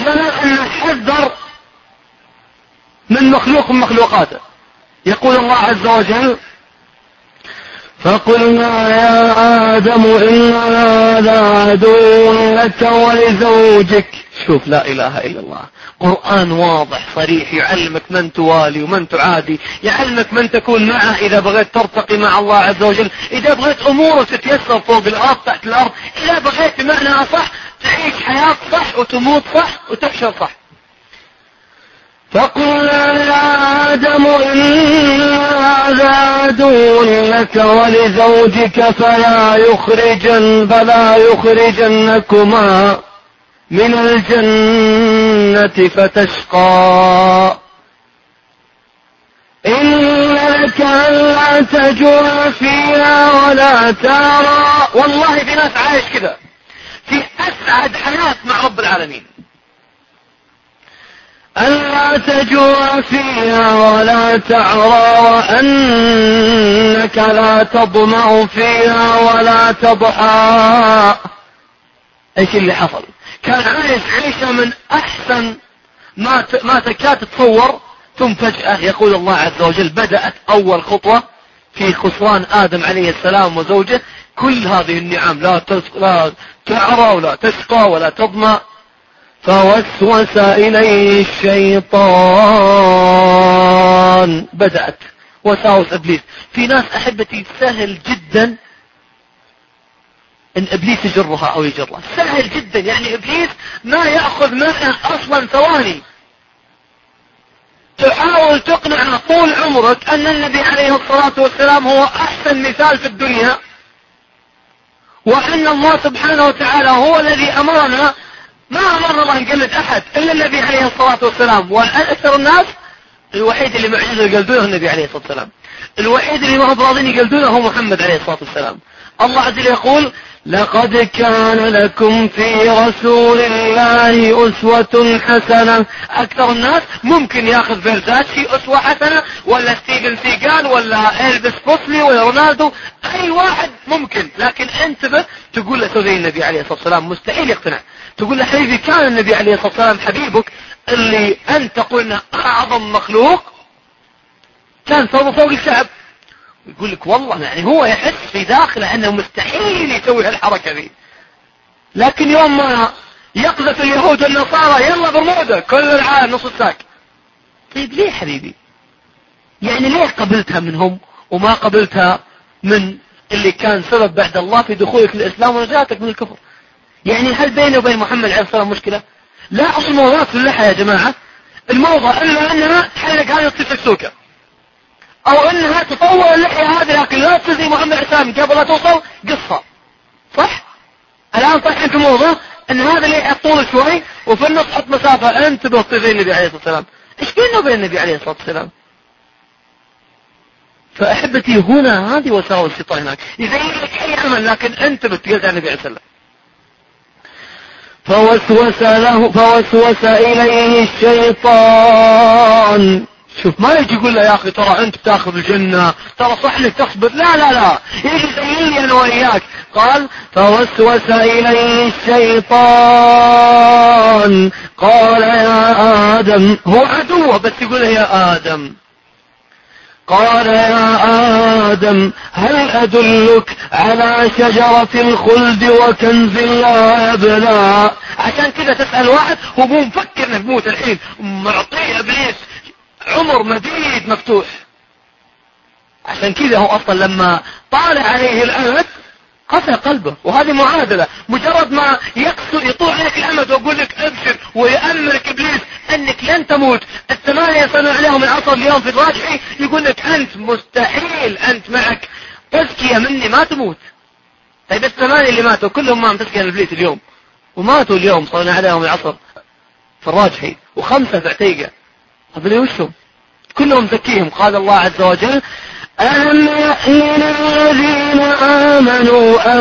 لنا أن نحذر من مخلوق من مخلوقاته. يقول الله عز وجل فقلنا يا آدم إن هذا عدو لك ولزوجك. شوف لا إله إلا الله. قرآن واضح صريح يعلمك من توالي ومن تعادي يعلمك من تكون معه إذا بغيت ترتقي مع الله عز وجل. إذا بغيت أمورك تتيسر فوق الأرض تحت الأرض إذا بغيت بمعنى أصح تعيش حياة صح وتموت صح وتحشر صح. فقلنا يا آدم إن هذا عدو لك ولزوجك فلا يخرجن فلا يخرجنكما من الجنة فتشقى. إن لك ألا تجوع فيها ولا ترى. والله في ناس عايش كذا أسعد حياة مع رب العالمين. ألا تجوع فيها ولا تعرى وأنك لا تضمع فيها ولا تضحى. إيش اللي حصل؟ كان عايش عيشة من أحسن ما ما تكاد تتصور ثم فجأة يقول الله عز وجل بدأت أول خطوة في خسران آدم عليه السلام وزوجه كل هذه النعم لا لا تعرى ولا تشقى ولا تضمى فوسوس إليه الشيطان. بدأت. وسأوس إبليس. في ناس أحبتي سهل جدا إن إبليس يجرها أو يجرها. سهل جدا. يعني إبليس ما يأخذ معه أصلا ثواني. تحاول تقنع طول عمرك أن النبي عليه الصلاة والسلام هو أحسن مثال في الدنيا. وأن الله سبحانه وتعالى هو الذي أمرنا ما امرنا الله نقلد أحد إلا النبي عليه الصلاة والسلام. وأكثر الناس الوحيد اللي عاجزين يقلدونه النبي عليه الصلاة والسلام. الوحيد اللي ما هو براضين يقلدونه هو محمد عليه الصلاة والسلام. الله عز وجل يقول لقد كان لكم في رسول الله أسوة حسنة. أكثر الناس ممكن يأخذ فيرزاتشي أسوة حسنة ولا ستيفن سيجال ولا إلفيس بريسلي ولا رونالدو أي واحد ممكن. لكن انتبه تقول له زي النبي عليه الصلاة والسلام مستحيل يقتنع. تقول له حبيبي كان النبي عليه الصلاة والسلام حبيبك اللي أنت انه أعظم مخلوق؟ كان فوق فوق الشعب. يقول لك والله يعني هو يحس في داخله أنه مستحيل يسوي هالحركة ذي. لكن يوم ما يقذف اليهود والنصارى يلا برمودا كل العالم نص الساق طيب ليه حبيبي؟ يعني ليه قبلتها منهم وما قبلتها من اللي كان سبب بعد الله في دخولك الاسلام ونجاتك من الكفر؟ يعني هل بيني وبين محمد عليه الصلاة مشكلة؟ لا اصل الموضوع في اللحى يا جماعة الموضوع إلا أنها تحلق هذه تصير سوكه أو أنها تطور اللحية هذه لكن لا تصير زي محمد عسام قبل لا توصل قصة. صح؟ الآن صح أنت موضوع إن هذا اللي طول شوي وفي النص حط مسافة. انتبه زي النبي عليه الصلاة والسلام. إيش بينه وبين النبي عليه الصلاة والسلام؟ فأحبتي هنا هذه وساوس الشيطان هناك. يزين لك أي عمل لكن أنت بتقلد عن النبي عليه الصلاة فوسوس له فوسوس إليه الشيطان. شوف ما يجي يقول له يا أخي ترى أنت تاخذ الجنة ترى صح لك تصبر. لا لا لا. يجي يزين لي أنا وياك قال فوسوس إليه الشيطان. قال يا آدم هو عدوه بس يقول يا آدم. قال يا آدم هل أدلك على شجرة الخلد وكنز لا يبلى عشان كذا تسأل واحد هو مو مفكر انه بموت الحين. معطيه إبليس. عمر مديد مفتوح. عشان كذا هو أصلا لما طال عليه الأمد قسى قلبه وهذه معادلة. مجرد ما يقصر يطول عليك الأمد ويقول لك أبشر ويأمرك إبليس أنك لن تموت. الثمانية سنة عليهم العصر اليوم في الراجحي يقول لك أنت مستحيل أنت معك. تزكية مني ما تموت. طيب الثمانية اللي ماتوا كلهم ما تزكية الابليس اليوم. وماتوا اليوم صلنا عليهم العصر في الراجحي وخمسة في عتيقة هذول وشهم؟ كلهم زكيهم قال الله عز وجل ألم يحين الذين آمنوا أن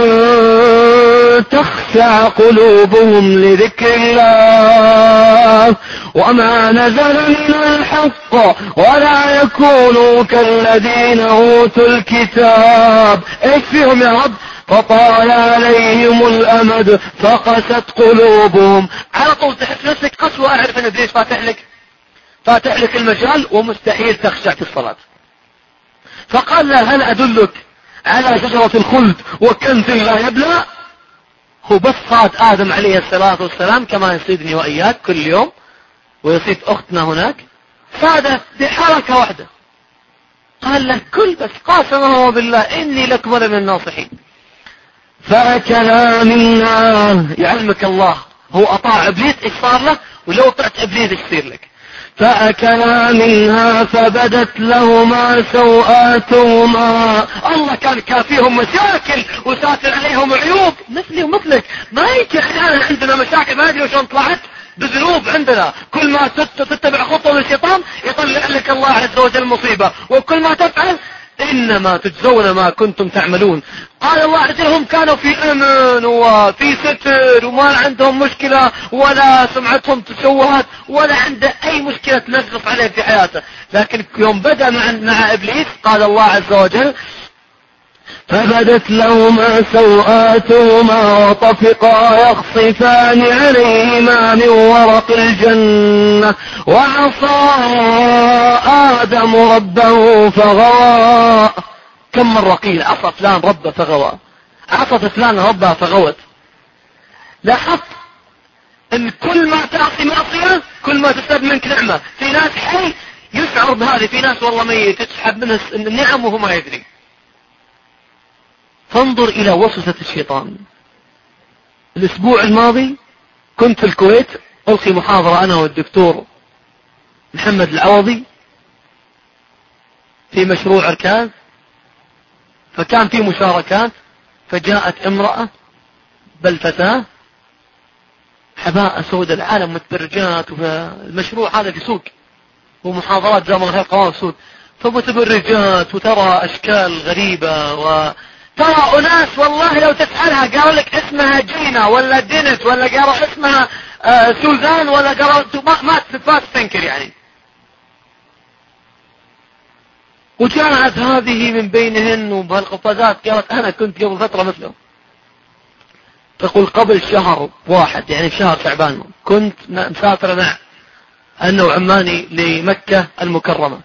تخشع قلوبهم لذكر الله وما نزل من الحق ولا يكونوا كالذين أوتوا الكتاب. إيش فيهم يا رب. فطال عليهم الأمد فقست قلوبهم. على طول تحس نفسك قسوة واعرف ان إبليس فاتح لك فاتح لك المجال ومستحيل تخشع في الصلاة. فقال له هل أدلك على شجرة الخلد وكنز لا يبلى؟ هو بس صاد آدم عليه الصلاة والسلام كما يصيدني وإياك كل يوم ويصيد أختنا هناك. صاد بحركة واحدة. قال له كل بس قاسمه بالله إني لكم من الناصحين. فأكلا منها يعلمك الله هو أطاع إبليس إيش صار له؟ ولو طعت إبليس إيش يصير لك؟ فأكلا منها فبدت لهما سوآتهما. الله كان كافيهم مشاكل وساتر عليهم عيوب. مثلي ومثلك. ما يمكن إحنا عندنا مشاكل ما أدري وشلون طلعت. بذنوب عندنا. كل ما تتبع خطوة الشيطان يطلع لك الله عز وجل مصيبة. وكل ما تفعل إنما تجزون ما كنتم تعملون. قال الله عز وجل كانوا في أمن وفي ستر وما عندهم مشكلة ولا سمعتهم تشوهت ولا عنده أي مشكلة تنغص عليه في حياته. لكن يوم بدأ مع, مع إبليس قال الله عز وجل فبدت لهما سوآتهما وطفقا يخصفان عليهما من ورق الجنة وعصى آدم ربه فغوى. كم مرة قيل عصى فلان ربه فغوى؟ عصى فلان ربه فغوت. لاحظت إن كل ما تعصي معصية كل ما تسلب منك نعمة. في ناس حي يشعر بهذه في ناس والله ميت تسحب منه النعم وهو ما يدري. فانظر إلى وسوسة الشيطان. الأسبوع الماضي كنت في الكويت ألقي محاضرة أنا والدكتور محمد العوضي في مشروع أركاز فكان في مشاركات فجاءت امرأة بل فتاة حباء سود العالم متبرجات والمشروع هذا في سوق ومحاضرات ما قوام سوق فمتبرجات وترى أشكال غريبة و ترى أناس والله لو تسألها قالوا لك اسمها جينا ولا دينت ولا قالوا اسمها آه سوزان ولا قالوا ما ما تنكر يعني. وجاءت هذه من بينهن وبهالقفازات قالت أنا كنت قبل فترة مثله تقول قبل شهر واحد يعني شهر شعبان كنت مسافرة مع أنا وعماني لمكة المكرمة.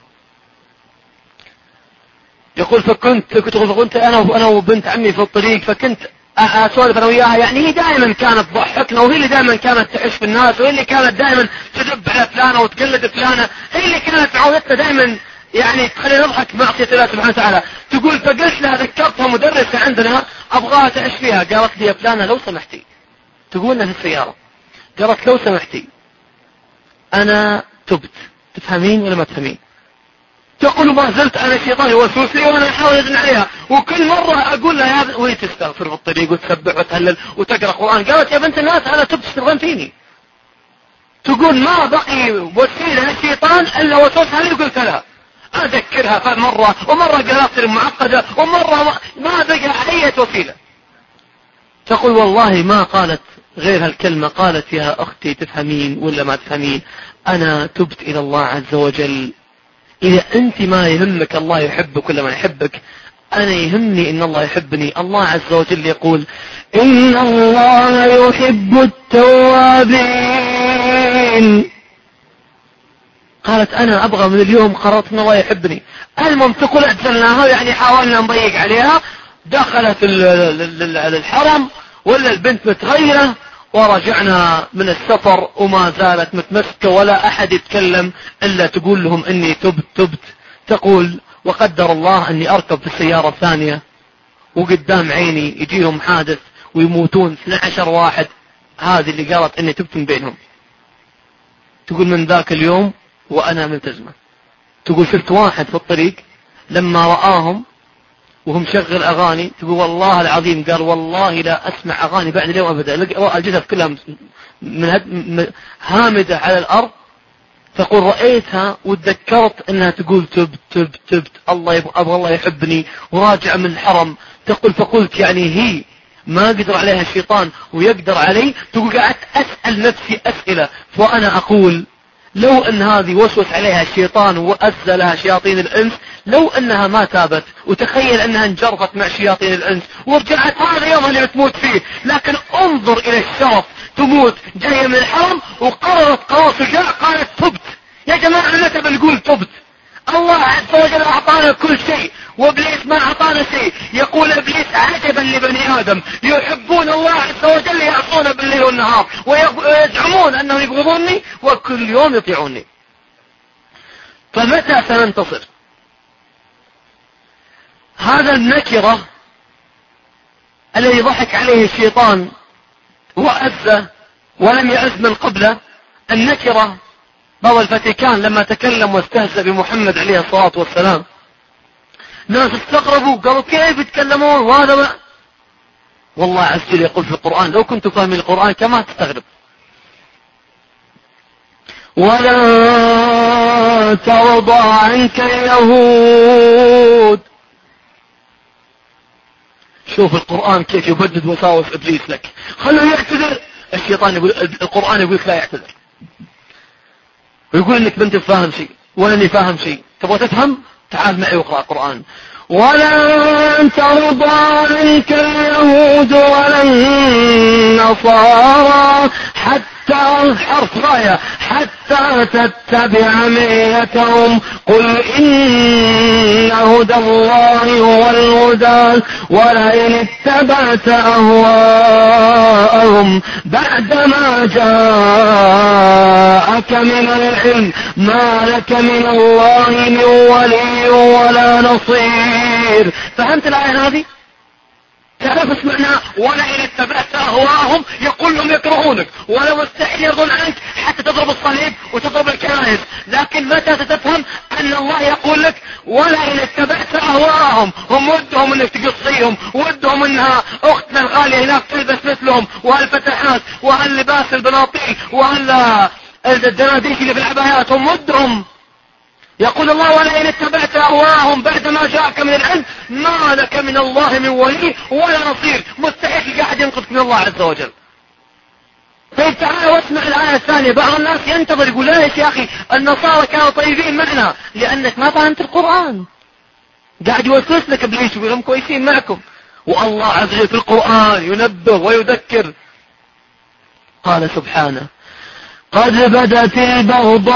يقول فكنت كنت فكنت أنا أنا وبنت عمي في الطريق فكنت أسولف أنا وياها. يعني هي دائما كانت تضحكنا وهي اللي دائما كانت تعيش في الناس وهي اللي كانت دائما تدب على فلانة وتقلد فلانة. هي اللي كانت عودتها دائما يعني تخلينا نضحك معصية الله سبحانه وتعالى. تقول فقلت لها ذكرتها مدرسة عندنا أبغاها تعيش فيها. قالت لي يا فلانة لو سمحتي. تقول لها في السيارة. قالت لو سمحتي. أنا تبت. تفهمين ولا ما تفهمين؟ تقول ما زلت أنا الشيطان يوسوس لي وأنا أحاول ازن عليها. وكل مرة أقول لها يا وهي تستغفر في الطريق وتسبح وتهلل وتقرأ قرآن. قالت يا بنت الناس أنا تبت تبغين فيني تقول ما بقي وسيلة للشيطان إلا وسوسها لي قلت لها. أذكرها مرة ومرة قالت لي معقدة ومرة ما, بقى أي وسيلة. تقول والله ما قالت غير هالكلمة قالت يا أختي تفهمين ولا ما تفهمين. أنا تبت إلى الله عز وجل إذا أنت ما يهمك الله يحبك ولا ما يحبك أنا يهمني إن الله يحبني. الله عز وجل يقول إن الله يحب التوابين. قالت أنا أبغى من اليوم قررت إن الله يحبني. المهم تقول أجلناها يعني حاولنا نضيق عليها. دخلت الحرم ولا البنت متغيرة ورجعنا من السفر وما زالت متمسكة ولا أحد يتكلم إلا تقول لهم إني تبت تبت. تقول وقدر الله أني أركب في السيارة الثانية وقدام عيني يجيهم حادث ويموتون 12 واحد. هذه اللي قالت إني تبت من بينهم. تقول من ذاك اليوم وأنا ملتزمة. تقول شفت واحد في الطريق لما رآهم وهم شغل أغاني تقول والله العظيم قال والله لا أسمع أغاني بعد اليوم أبدا. الجثث كلها من هامدة على الأرض. تقول رأيتها وتذكرت أنها تقول تبت تبت تبت الله أبغى الله يحبني وراجع من الحرم. تقول فقلت يعني هي ما قدر عليها الشيطان ويقدر علي. تقول قعدت أسأل نفسي أسئلة. وأنا أقول لو أن هذه وسوس عليها الشيطان وأزى لها شياطين الإنس لو أنها ما تابت وتخيل أنها انجرفت مع شياطين الإنس ورجعت هذا اليوم اللي بتموت فيه. لكن انظر إلى الشرف تموت جاية من الحرم وقررت قرار شجاع قالت تبت. يا جماعة متى بنقول تبت؟ الله عز وجل أعطانا كل شيء وإبليس ما أعطانا شيء. يقول إبليس عجبا لبني آدم. يحبون الله عز وجل يعصون بالليل والنهار ويزعمون أنهم يبغضوني وكل يوم يطيعوني. فمتى سننتصر؟ هذا النكرة الذي ضحك عليه الشيطان وأذى ولم يأذ من قبله النكرة بابا الفاتيكان لما تكلم واستهزأ بمحمد عليه الصلاة والسلام. ناس استغربوا قالوا كيف يتكلمون؟ وهذا ما والله عز وجل يقول في القرآن لو كنت فاهمين القرآن كما تستغرب. ولا ترضى عنك اليهود. شوف القرآن كيف يبدد وساوس إبليس لك. خلوه يعتذر. الشيطان يقول القرآن يقول لك لا يعتذر. ويقول انك بنت فاهم شيء ولا اني فاهم شيء. تبغى تفهم؟ تعال معي واقرأ القرآن. ولن ترضى عنك اليهود ولا النصارى حتى حتى حرف غاية حتى تتبع ملتهم قل إن هدى الله هو الهدى ولئن اتبعت أهواءهم بعدما جاءك من العلم ما لك من الله من ولي ولا نصير فهمت الآية هذه؟ إيش معناه ولئن اتبعت اهواءهم يقول لهم يكرهونك. ولو استحيل يرضون عنك حتى تضرب الصليب وتضرب الكنائس لكن متى ستفهم أن الله يقول لك ولئن اتبعت اهواءهم هم ودهم إنك تقصيهم ودهم إنها اختنا الغالية هناك تلبس مثلهم. وهالفتحات وهاللباس البناطيل؟ وهال الدناديش اللي في العبايات؟ هم ودهم. يقول الله ولئن اتبعت اهواهم بعد ما جاءك من العلم ما لك من الله من ولي ولا نصير. مستحيل قاعد ينقذك من الله عز وجل. طيب تعال واسمع الآية الثانية. بعض الناس ينتظر يقول ليش يا أخي النصارى كانوا طيبين معنا لأنك ما فهمت القرآن. قاعد يوسوس لك إبليس ويقول كويسين معكم. والله عز وجل في القرآن ينبه ويذكر. قال سبحانه قد بدت البغضاء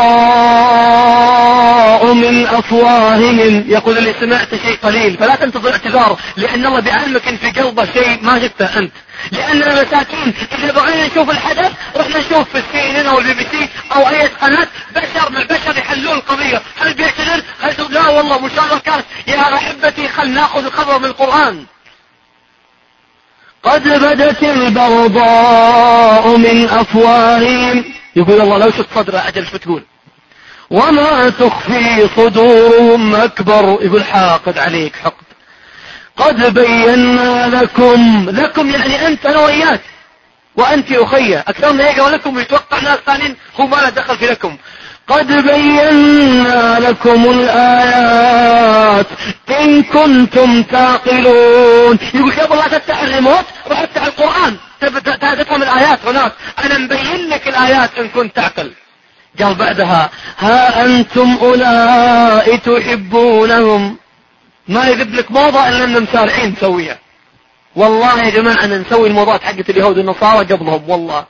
من أفواههم. يقول اللي سمعت شيء قليل فلا تنتظر اعتذار لأن الله بيعلمك إن في قلبه شيء ما جبته أنت. لأننا مساكين إذا بغينا نشوف الحدث رحنا نشوف في السي إن أو البي بي سي أو أي قناة بشر من البشر يحلون القضية. هل بيعتذر؟ هل لا والله مشاركات يا أحبتي خل نأخذ الخبر من القرآن. قد بدت البغضاء من أفواههم. يقول الله لو شفت صدره أجل شو تقول؟ وما تخفي صدورهم أكبر. يقول حاقد عليك حقد. قد بينا لكم. لكم يعني أنت أنا وإياك وأنت أخي. من يقرأ لكم ويتوقع ناس ثانيين هو ما له دخل في لكم. قد بينا لكم الآيات. إن كنتم تعقلون. يقول قبل لا تفتح الريموت؟ روح أفتح القرآن. تفهم الآيات هناك. أنا مبين لك الآيات إن كنت تعقل. قال بعدها ها أنتم أولئك تحبونهم. ما يذب لك موضة إلا أننا مسارعين نسويها والله يا جماعة أن نسوي الموضات حقت اليهود والنصارى قبلهم والله.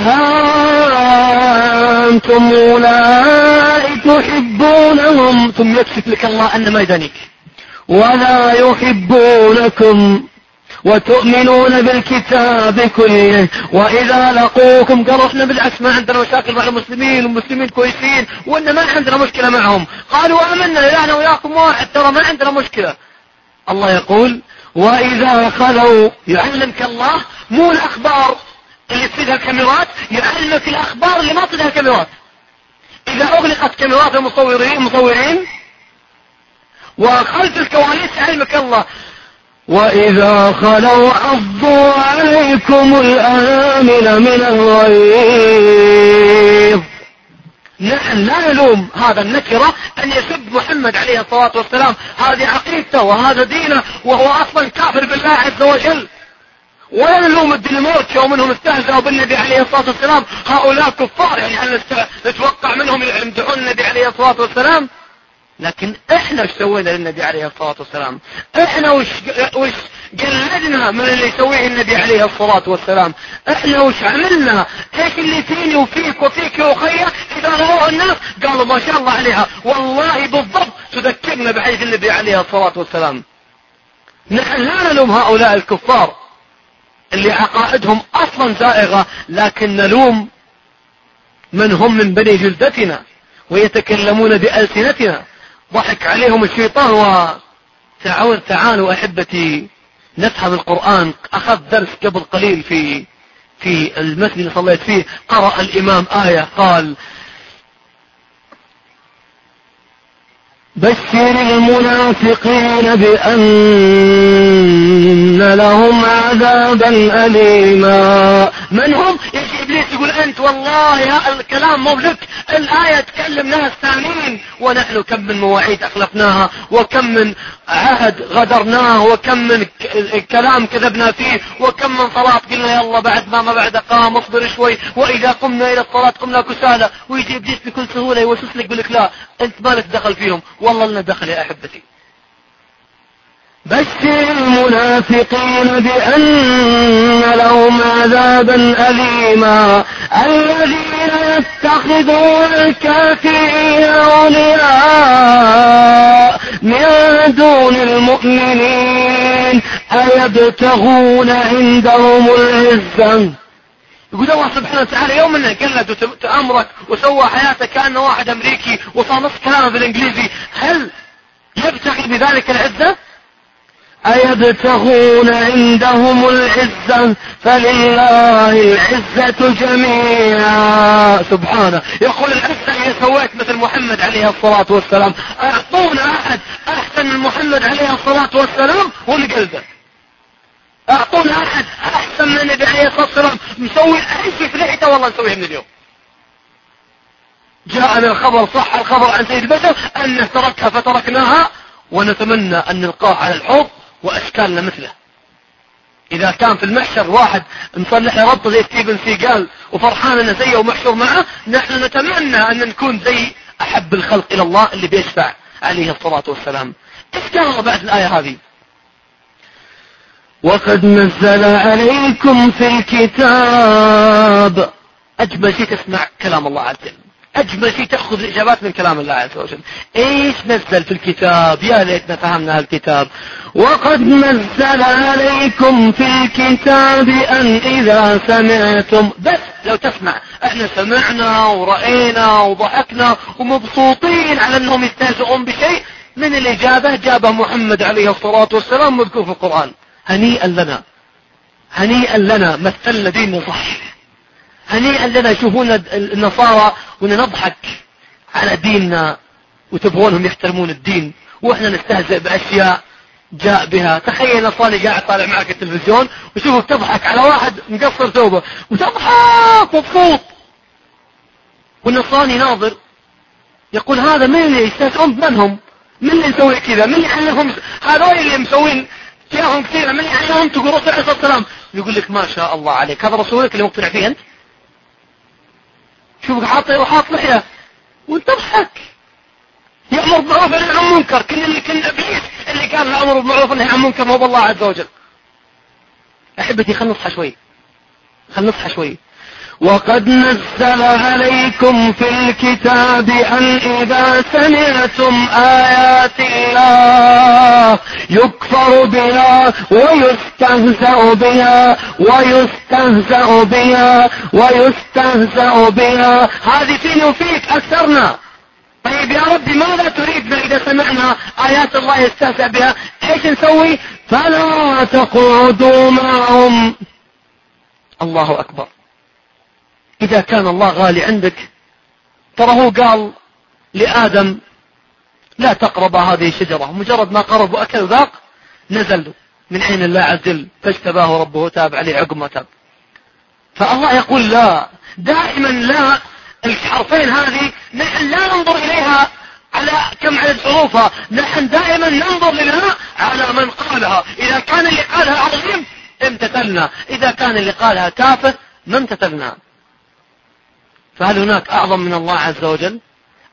ها أنتم أولئك تحبونهم. ثم يكشف لك الله أن ما يدانيك ولا يحبونكم وتؤمنون بالكتاب كله. وإذا لقوكم قالوا إحنا بالعكس ما عندنا مشاكل مع المسلمين والمسلمين كويسين وإن ما عندنا مشكلة معهم. قالوا آمنا أنا وياكم واحد ترى ما عندنا مشكلة. الله يقول وإذا خلوا يعلمك الله مو الأخبار اللي تصيدها الكاميرات يعلمك الأخبار اللي ما تصيدها الكاميرات إذا أغلقت كاميرات المصورين المصورين وخلف الكواليس علمك الله. وإذا خلوا عضوا عليكم الأنامل من الغيظ. نحن لا نلوم هذا النكرة أن يسب محمد عليه الصلاة والسلام. هذه عقيدته وهذا دينه وهو أصلا كافر بالله عز وجل. ولا نلوم الدنمارك يوم انهم استهزأوا بالنبي عليه الصلاة والسلام. هؤلاء كفار يعني هل نتوقع منهم يمدحون النبي عليه الصلاة والسلام؟ لكن إحنا إيش سوينا للنبي عليه الصلاة والسلام؟ إحنا وش, وش قلدنا من اللي يسويه النبي عليه الصلاة والسلام؟ إحنا وش عملنا؟ إيش اللي فيني وفيك وفيك يا أخي؟ إذا رواه الناس قالوا ما شاء الله عليها. والله بالضبط تذكرنا بحديث النبي عليه الصلاة والسلام. نحن لا نلوم هؤلاء الكفار اللي عقائدهم أصلا زائغة لكن نلوم من هم من بني جلدتنا ويتكلمون بألسنتنا. ضحك عليهم الشيطان وتعالوا تعالوا أحبتي. نفهم القرآن. أخذ درس قبل قليل في في المسجد اللي صليت فيه. قرأ الإمام آية. قال بشر المنافقين بأن لهم عذابا أليما. من هم؟ يجي إبليس يقول أنت؟ والله الكلام مو لك الآية تكلم ناس ثانيين. ونحن كم من مواعيد أخلفناها وكم من عهد غدرناه وكم من كلام كذبنا فيه وكم من صلاة قلنا يلا بعد ما ما بعد قام اصبر شوي. وإذا قمنا إلى الصلاة قمنا كسالى. ويجي إبليس بكل سهولة يوسوس لك يقول لك لا. أنت مالك دخل فيهم؟ والله لنا دخل يا أحبتي. بشر المنافقين بأن لهم عذابا أليما. الذين يتخذون الكافرين أولياء من دون المؤمنين أيبتغون عندهم العزة؟ يقول الله سبحانه وتعالى يوم انه قلد امرك وسوى حياته كأنه واحد أمريكي وصار نص كلامه بالانجليزي هل يبتغي بذلك العزة؟ أيبتغون عندهم العزة فلله العزة جميعا. سبحانه. يقول العزة إذا سويت مثل محمد عليه الصلاة والسلام. أعطونا أحد أحسن من محمد عليه الصلاة والسلام ونقلبه اعطونا احد أحسن من النبي عليه الصلاة والسلام. مسوي شيء في لحيته والله نسويه من اليوم. جاءنا الخبر صح الخبر عن سيد البشر انه تركها فتركناها ونتمنى أن نلقاه على الحوض وأشكالنا مثله. إذا كان في المحشر واحد مصلح ربطه زي ستيفن سيجال وفرحان إنه زيه ومحشور معه نحن نتمنى أن نكون زي أحب الخلق إلى الله اللي بيشفع عليه الصلاة والسلام. إيش قال بعد الآية هذه؟ وقد نزل عليكم في الكتاب. أجمل شيء تسمع كلام الله عز وجل. أجمل شيء تأخذ الإجابات من كلام الله عز وجل. إيش نزل في الكتاب؟ يا ليتنا فهمنا الكتاب وقد نزل عليكم في الكتاب أن إذا سمعتم بس لو تسمع إحنا سمعنا ورأينا وضحكنا ومبسوطين على أنهم يستهزئون بشيء من الإجابة جابه محمد عليه الصلاة والسلام مذكور في القرآن. هنيئا لنا. هنيئا لنا مثلنا ديننا صح هنيئا لنا يشوفون النصارى ونضحك على ديننا وتبغونهم يحترمون الدين. وإحنا نستهزئ بأشياء جاء بها. تخيل نصراني قاعد طالع معك التلفزيون وشوفك تضحك على واحد مقصر ثوبه وتضحك مبسوط والنصراني ناظر يقول هذا من اللي يستهزئون؟ بمنهم من اللي يسوي كذا؟ من اللي يعلمهم هذول اللي مسوين جاءهم كثير. من يعلمهم تقول رسول عليه الصلاة والسلام يقول لك ما شاء الله عليك. هذا رسولك اللي مقتنع فيه أنت شوفك حاط وحاط لحية. وانت تضحك يأمر بالمعروف وينهى عن منكر كل اللي كنا ابليس اللي كان الامر بالمعروف والنهي عن منكر هو بالله عز وجل. أحبتي خلينا نصحى شوي. خلينا نصحى شوي. وقد نزل عليكم في الكتاب أن إذا سمعتم آيات الله يكفر بها ويستهزأ بها ويستهزأ بها ويستهزأ بها. هذه فيني وفيك أكثرنا طيب يا ربي ماذا تريدنا إذا سمعنا آيات الله يستهزأ بها؟ إيش نسوي؟ فلا تقعدوا معهم. الله أكبر. إذا كان الله غالي عندك ترى هو قال لآدم لا تقرب هذه الشجرة. مجرد ما قرب وأكل ذاق نزل من عين الله عز وجل فاجتباه ربه تاب عليه عقب ما تاب فالله يقول لا دائما لا الحرفين هذه نحن لا ننظر إليها على كم عدد حروفها نحن دائما ننظر لها على من قالها. إذا كان اللي قالها عظيم امتثلنا. إذا كان اللي قالها تافه ما امتثلنا. فهل هناك أعظم من الله عز وجل؟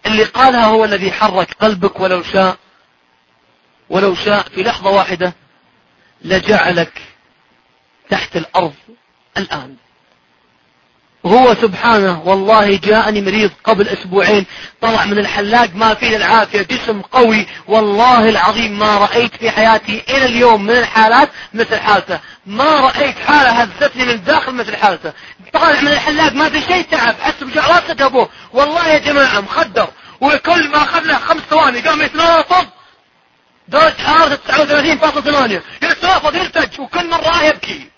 اللي قالها هو الذي حرك قلبك ولو شاء ولو شاء في لحظة واحدة لجعلك تحت الأرض الآن. هو سبحانه والله جاءني مريض قبل أسبوعين طلع من الحلاق ما فيه العافية جسم قوي والله العظيم ما رأيت في حياتي إلى اليوم من الحالات مثل حالته. ما رأيت حالة هزتني من داخل مثل حالته. طالع من الحلاق ما في شيء تعب حس بجعلات ابوه والله يا جماعة مخدر. وكل ما اخذ له خمس ثواني قام يتناطط درجة حرارة 39.8 يتناطط يلتج وكل مرة يبكي.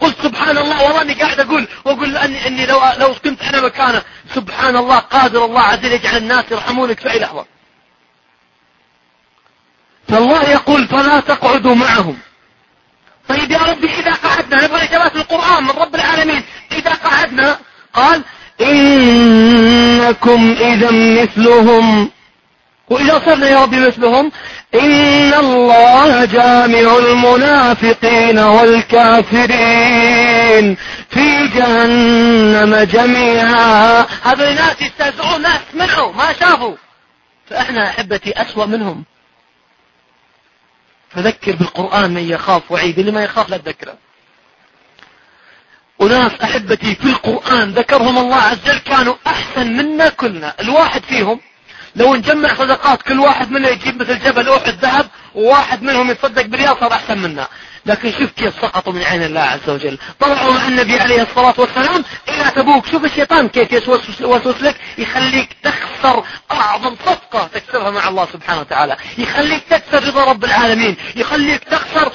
قلت سبحان الله والله اني قاعد أقول وأقول اني, إني لو, لو كنت أنا مكانه سبحان الله قادر الله عز وجل يجعل الناس يرحمونك في أي لحظة. فالله يقول فلا تقعدوا معهم. طيب يا ربي إذا قعدنا نبغى إجابات القرآن من رب العالمين. إذا قعدنا قال إنكم اذا مثلهم. وإذا صرنا يا ربي مثلهم إن الله جامع المنافقين والكافرين في جهنم جميعا. هذول الناس يستهزئون ناس سمعوا ما شافوا. فإحنا أحبتي أسوأ منهم. فذكر بالقرآن من يخاف وعيد اللي ما يخاف لا تذكره. وناس أحبتي في القرآن ذكرهم الله عز وجل كانوا أحسن منا كلنا. الواحد فيهم لو نجمع صدقات كل واحد منا يجيب مثل جبل أحد ذهب وواحد منهم يتصدق بريال صار أحسن منا. لكن شوف كيف سقطوا من عين الله عز وجل. طلعوا مع النبي عليه الصلاة والسلام إلى تبوك. شوف الشيطان كيف يوسوس لك يخليك تخسر أعظم صفقة تكسرها مع الله سبحانه وتعالى. يخليك تكسر رضا رب العالمين. يخليك تخسر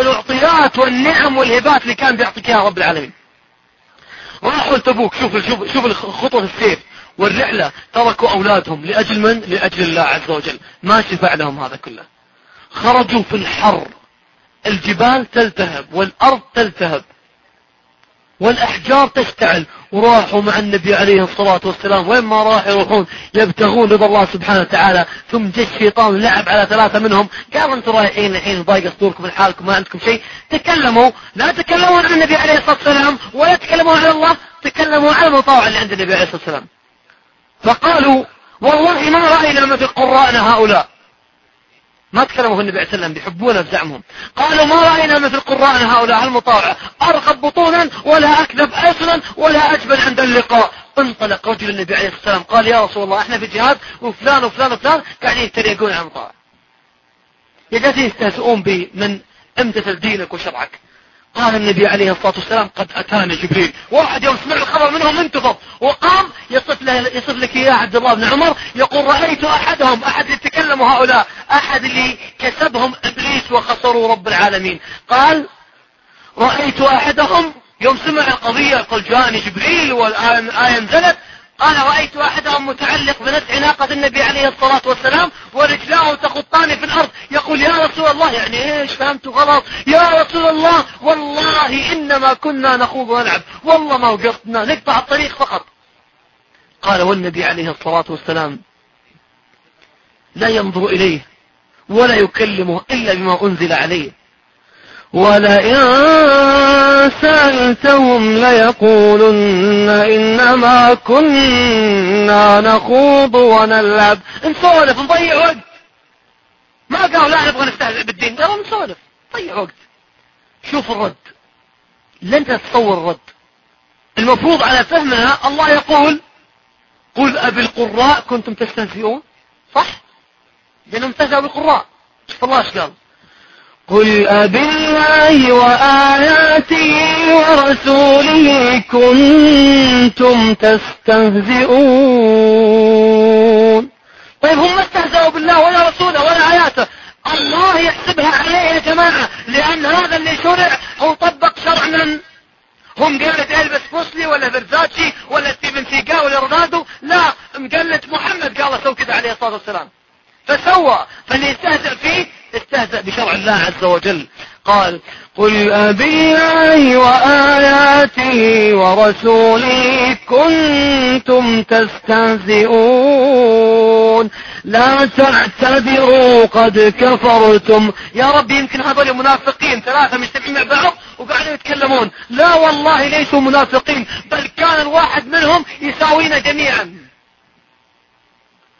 الأعطيات والنعم والهبات اللي كان بيعطيك إياها رب العالمين. راحوا تبوك شوف شوف شوف خطوة السيف. والرحلة تركوا أولادهم لأجل من؟ لأجل الله عز وجل. ما شفع لهم هذا كله. خرجوا في الحر. الجبال تلتهب والأرض تلتهب. والأحجار تشتعل. وراحوا مع النبي عليه الصلاة والسلام. وين ما راح يروحون يبتغون رضا الله سبحانه وتعالى. ثم جاء الشيطان لعب على ثلاثة منهم. قال أنتم رايحين الحين ضايق صدوركم حالكم ما عندكم شيء. تكلموا. لا تكلمون عن النبي عليه الصلاة والسلام ولا تكلموا عن الله. تكلموا عن المطاوع اللي عند النبي عليه الصلاة والسلام. فقالوا والله ما رأينا مثل قراءنا هؤلاء. ما تكلموا في النبي عليه وسلم بيحبونه بزعمهم. قالوا ما رأينا مثل قراءنا هؤلاء المطاوعة. أرغب بطونا ولا أكذب أسنا ولا أجبل عند اللقاء. انطلق رجل النبي عليه السلام قال يا رسول الله إحنا في جهاد وفلان وفلان وفلان قاعدين يتريقون على المطاوعة. يجالسين يستهزئون بي من امتثل دينك وشرعك. قال النبي عليه الصلاة والسلام قد أتاني جبريل. واحد يوم سمع الخبر منهم انتفض وقام يصف, له يصف لك يا عبد الله بن عمر يقول رأيت أحدهم أحد اللي تكلموا هؤلاء أحد اللي كسبهم إبليس وخسروا رب العالمين. قال رأيت أحدهم يوم سمع القضية قال جاءني جبريل والآية نزلت قال رأيت أحدهم متعلق بنزع ناقة النبي عليه الصلاة والسلام ورجلاه تخطان في الأرض. يقول يا رسول الله يعني إيش فهمت غلط؟ يا رسول الله والله إنما كنا نخوض ونلعب. والله ما وقفتنا نقطع الطريق فقط. قال والنبي عليه الصلاة والسلام لا ينظر إليه ولا يكلمه إلا بما أنزل عليه. ولئن سألتهم ليقولن إنما كنا نخوض ونلعب. نسولف نضيع وقت. ما قالوا لا نبغى نستهزئ بالدين. قالوا نسولف نضيع وقت. شوف الرد. لن تتصور الرد. المفروض على فهمنا الله يقول قل أبي القراء كنتم تستهزئون. صح؟ لأنهم استهزئوا بالقراء. شوف الله إيش قال؟ قل أبالله وآياته ورسوله كنتم تستهزئون. طيب هم استهزأوا بالله ولا رسوله ولا آياته؟ الله يحسبها عليه يا جماعة لأن هذا اللي شرع هو طبق شرع من هو مقلد إلفيس بريسلي ولا فرزاتشي ولا ستيفن سيجال ولا رونالدو. لا مقلد محمد قال سوي كذا عليه الصلاة والسلام. فسوى فاللي يستهزئ فيه استهزأ بشرع الله عز وجل. قال قل أبالله وآياته ورسوله كنتم تستهزئون. لا تعتذروا قد كفرتم. يا رب يمكن هذول منافقين ثلاثة مجتمعين مع بعض وقاعدين يتكلمون. لا والله ليسوا منافقين بل كان الواحد منهم يساوينا جميعا.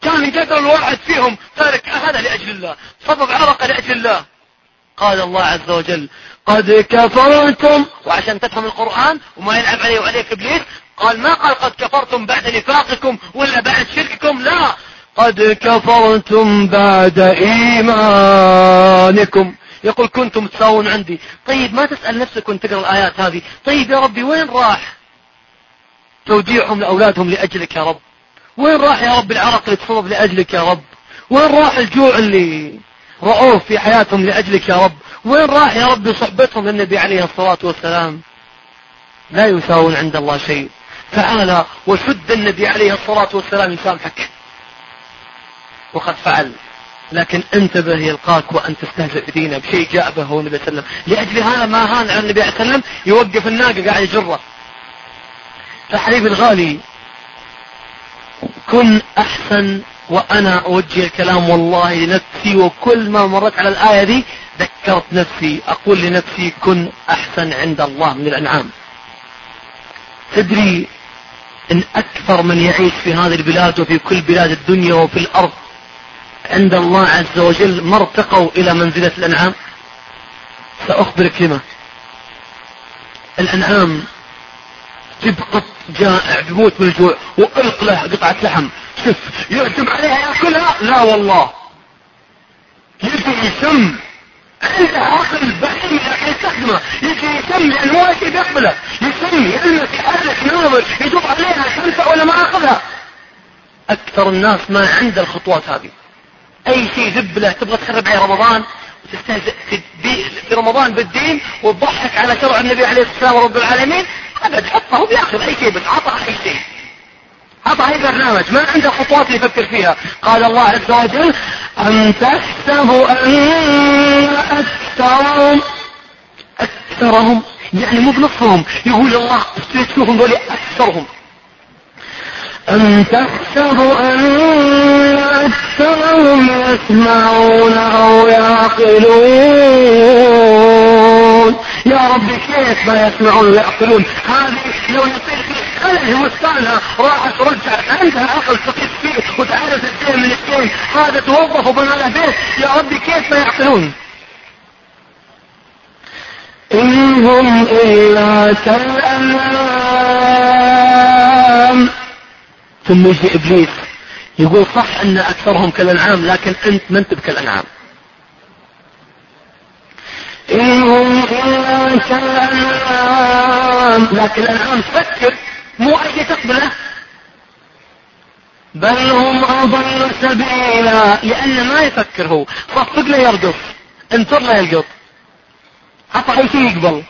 كان يقدر الواحد فيهم تارك هذا لأجل الله صبب عرق لأجل الله. قال الله عز وجل قد كفرتم وعشان تفهم القرآن وما يلعب عليه وعليك إبليس قال ما قال قد كفرتم بعد نفاقكم ولا بعد شرككم؟ لا. قد كفرتم بعد إيمانكم. يقول كنتم تساوون عندي. طيب ما تسأل نفسك وانت تقرأ الآيات هذه. طيب يا ربي وين راح؟ توديعهم لأولادهم لأجلك يا رب. وين راح يا رب العرق اللي تصرف لأجلك يا رب؟ وين راح الجوع اللي رأوه في حياتهم لأجلك يا رب؟ وين راح يا رب صحبتهم للنبي عليه الصلاة والسلام؟ لا يساوون عند الله شيء. تعالى وشد النبي عليه الصلاة والسلام يسامحك. وقد فعل. لكن انتبه يلقاك وأن تستهزئ بدينه بشيء جاء به هو النبي صلى الله عليه وسلم. لأجل هذا ما هان عن النبي عليه وسلم يوقف الناقة قاعد يجره. فحبيبي الغالي. كن أحسن وأنا أوجه الكلام والله لنفسي وكل ما مرت على الآية دي ذكرت نفسي أقول لنفسي كن أحسن عند الله من الأنعام. تدري إن أكثر من يعيش في هذه البلاد وفي كل بلاد الدنيا وفي الأرض عند الله عز وجل ما ارتقوا إلى منزلة الأنعام؟ سأخبرك لما. الأنعام تبقى جائع بيموت من الجوع. وإلق له قطعة لحم. شوف يعزم عليها يأكلها؟ لا والله. يجي يسم. عنده عقل بحيم لكن يستخدمه. يجي يسم لأن هو شيء بيقبله يسم يلمس يحرك يناظر يدوب عليها تنفع ولا ما أخذها. أكثر الناس ما عنده الخطوات هذه. أي شيء ذبله تبغى تخرب عليه رمضان وتستهزئ في رمضان بالدين وتضحك على شرع النبي عليه الصلاة والسلام رب العالمين ابد حطه بياخذ أي شيء بس عطى أي شيء. عطى أي برنامج. ما عنده خطوات يفكر فيها. قال الله عز وجل أم تحسب أن اكثرهم أكثرهم؟ يعني مو بنصهم يقول الله تشوفهم دول أكثرهم. أم تحسب أن أكثرهم يسمعون أو يعقلون. يا رب كيف ما يسمعون ويعقلون؟ هذه لو يصير في خلل مستانها راحت رجعت عندها عقل تقف فيه وتعرف الدين من الدين. هذا توظف وبنى له بيت يا رب كيف ما يعقلون؟ إن هم إلا كالأنعام. ثم يجي إبليس يقول صح أن أكثرهم كالأنعام لكن أنت ما أنت كالأنعام إن هم إلا كالأنعام. لكن الأنعام تفكر مو أي تقبله. بل هم أضل سبيلا لأن ما يفكر هو. صفق له يرقص انطر له يلقط. عطى أي شيء يقبل.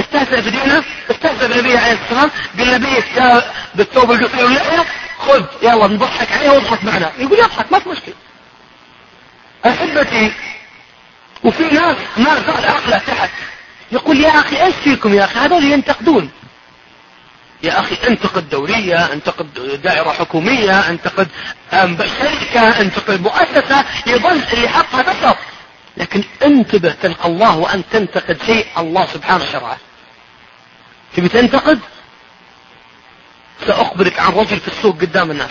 استهزأ بدينه استهزأ بالنبي عليه الصلاة والسلام بالنبي بالثوب القصير واللحية خذ يلا نضحك عليه واضحك معنا. يقول يضحك ما في مشكلة. أحبتي وفي ناس ما زال عقله تحت. يقول يا أخي إيش فيكم يا أخي؟ هذول ينتقدون. يا أخي انتقد دورية انتقد دائرة حكومية انتقد شركة انتقد مؤسسة يظل اللي حطها بشر لكن انتبه تلقى الله وأن تنتقد شيء الله سبحانه شرعه. تبي تنتقد؟ سأخبرك عن رجل في السوق قدام الناس.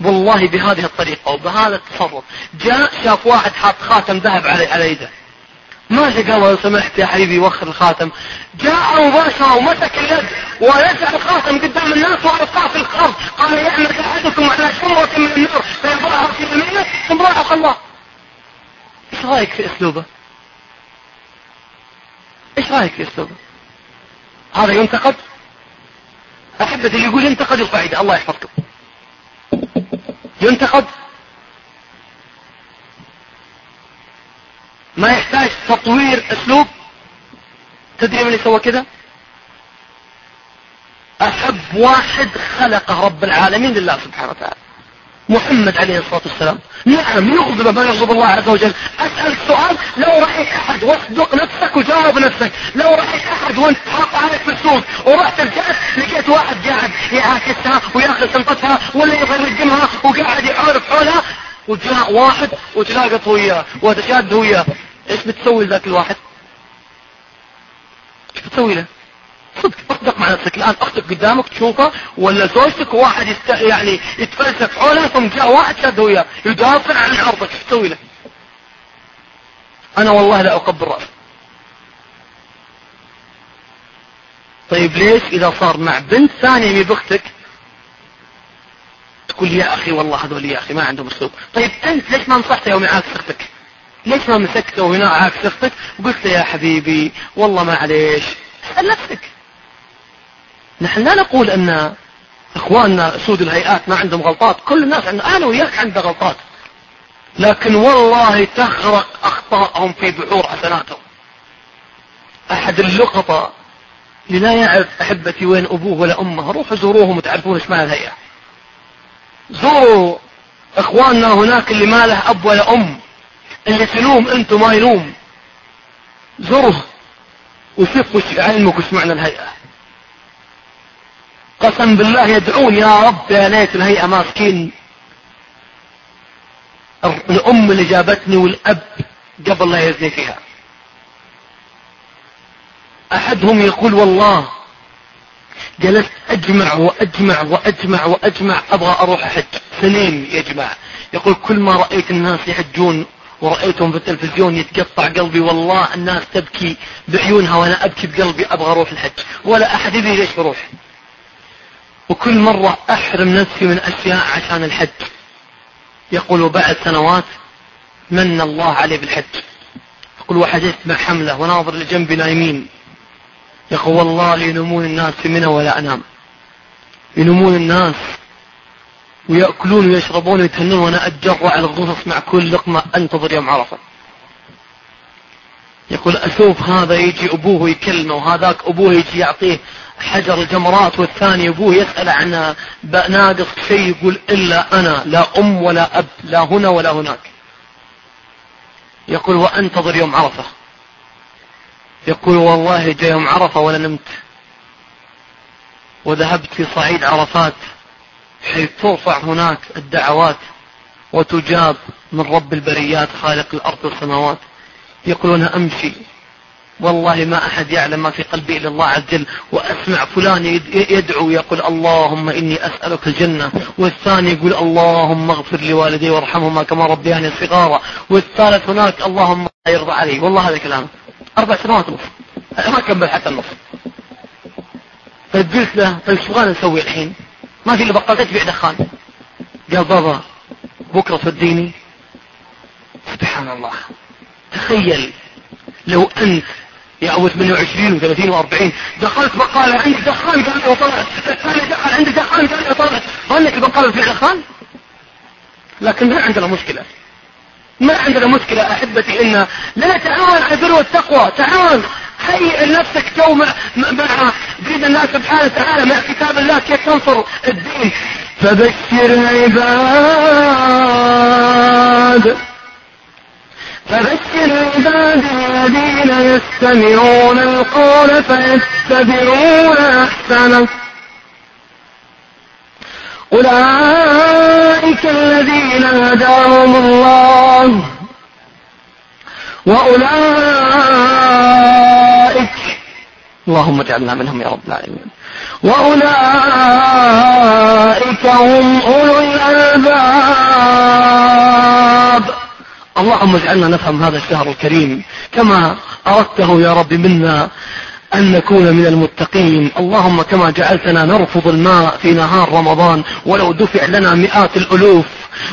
والله بهذه الطريقة وبهذا التصرف. جاء شاف واحد حاط خاتم ذهب على على يده. ما قال لو سمحت يا حبيبي وخر الخاتم. جاء مباشرة ومسك اليد ونزع الخاتم قدام الناس وألقاه في الأرض قال يعمل أحدكم على شمرة من النار فيضعها في يمينه ثم راح الله. إيش رأيك في أسلوبه؟ إيش رأيك في أسلوبه؟ هذا ينتقد؟ احبتي اللي يقول ينتقد القاعدة الله يحفظكم. ينتقد؟ ما يحتاج تطوير أسلوب؟ تدري من اللي سوى كذا؟ أحب واحد خلقه رب العالمين لله سبحانه وتعالى. محمد عليه الصلاة والسلام نعم يغضب ما يغضب الله عز وجل أسأل سؤال لو رأيت أحد واصدق نفسك وجاوب نفسك لو رأيت أحد وانت حاط عليك في السوق ورحت رجعت لقيت واحد قاعد يعاكسها ويأخذ شنطتها ولا يبغى يرجمها وقاعد يعرف حولها وجاء واحد وتلاقط وياه وتشاد وياه إيش بتسوي لذاك الواحد؟ إيش بتسوي له؟ صدق اصدق مع نفسك. الآن أختك قدامك تشوفها ولا زوجتك وواحد يست... يعني يتفلسف حولها ثم جاء واحد شد وياه يدافع عن عرضك. إيش تسوي له؟ أنا والله لا اقبل راسي طيب ليش إذا صار مع بنت ثانية من بختك تقول يا أخي والله هذول يا أخي ما عندهم أسلوب. طيب أنت ليش ما نصحت يوم عاكس أختك؟ ليش ما مسكته وهنا عاكس أختك؟ وقلت له يا حبيبي والله ما عليش اسأل نفسك. نحن لا نقول أن إخواننا سود الهيئات ما عندهم غلطات. كل الناس عندنا أنا وياك عندنا غلطات. لكن والله تغرق اخطائهم في بحور حسناتهم. أحد اللقطة اللي لا يعرف أحبتي وين أبوه ولا أمه روحوا زوروهم وتعرفون إيش معنى الهيئة. زوروا إخواننا هناك اللي ما له أب ولا أم اللي تلوم أنتم ما يلوم. زوره وشوف وش علمك وش معنى الهيئة. قسم بالله يدعون يا رب يا ليت الهيئة ماسكين. الأم اللي جابتني والأب قبل لا يزني فيها. أحدهم يقول والله جلست أجمع وأجمع وأجمع وأجمع أبغى أروح أحج. سنين يجمع يقول كل ما رأيت الناس يحجون ورأيتهم في التلفزيون يتقطع قلبي والله الناس تبكي بعيونها وأنا أبكي بقلبي أبغى أروح الحج. ولا أحد يدري ليش بروح. وكل مرة أحرم نفسي من أشياء عشان الحج. يقول وبعد سنوات من الله عليه بالحج. يقول وحجزت مع حملة وناظر لجنبي نايمين يقول والله ينمون الناس منى ولا أنام. ينمون الناس ويأكلون ويشربون ويتهنون وأنا أتجرع الغصص مع كل لقمة أنتظر يوم عرفة. يقول أشوف هذا يجي أبوه يكلمه وهذاك أبوه يجي يعطيه حجر الجمرات والثاني أبوه يسأل عن ناقص شيء يقول إلا أنا لا أم ولا أب لا هنا ولا هناك. يقول وأنتظر يوم عرفة. يقول والله جاء يوم عرفة ولا نمت. وذهبت في صعيد عرفات. حيث ترفع هناك الدعوات وتجاب من رب البريات خالق الأرض والسماوات. يقولون أمشي. والله ما أحد يعلم ما في قلبي إلا الله عز وجل وأسمع فلان يدعو يقول اللهم إني أسألك الجنة والثاني يقول اللهم اغفر لوالدي وارحمهما كما ربياني صغارا والثالث هناك اللهم يرضى علي والله هذا كلام. أربع سنوات ونص ما كمل حتى النص فقلت له طيب شو نسوي الحين؟ ما في إلا بقالة تبيع دخان قال بابا بكرة توديني سبحان الله. تخيل لو أنت يا أول 28 و30 و40 دخلت بقالة عندي دخان قال لي وطلعت الثاني دخل عندي دخان قال لي وطلعت ظنك البقالة فيها دخان لكن ما عندنا مشكلة. ما عندنا مشكلة أحبتي إن لا تعاون على البر والتقوى تعاون هيئ لنفسك تو مع, مع دين الله سبحانه وتعالى مع كتاب الله كيف تنصر الدين. فبشر العباد فبشر عباد الذين يستمعون القول فيتبعون أحسنه. أولئك الذين هداهم الله. وأولئك اللهم اجعلنا منهم يا رب العالمين. وأولئك هم أولو الألباب. اللهم اجعلنا نفهم هذا الشهر الكريم كما أردته يا رب منا أن نكون من المتقين. اللهم كما جعلتنا نرفض الماء في نهار رمضان ولو دفع لنا مئات الألوف.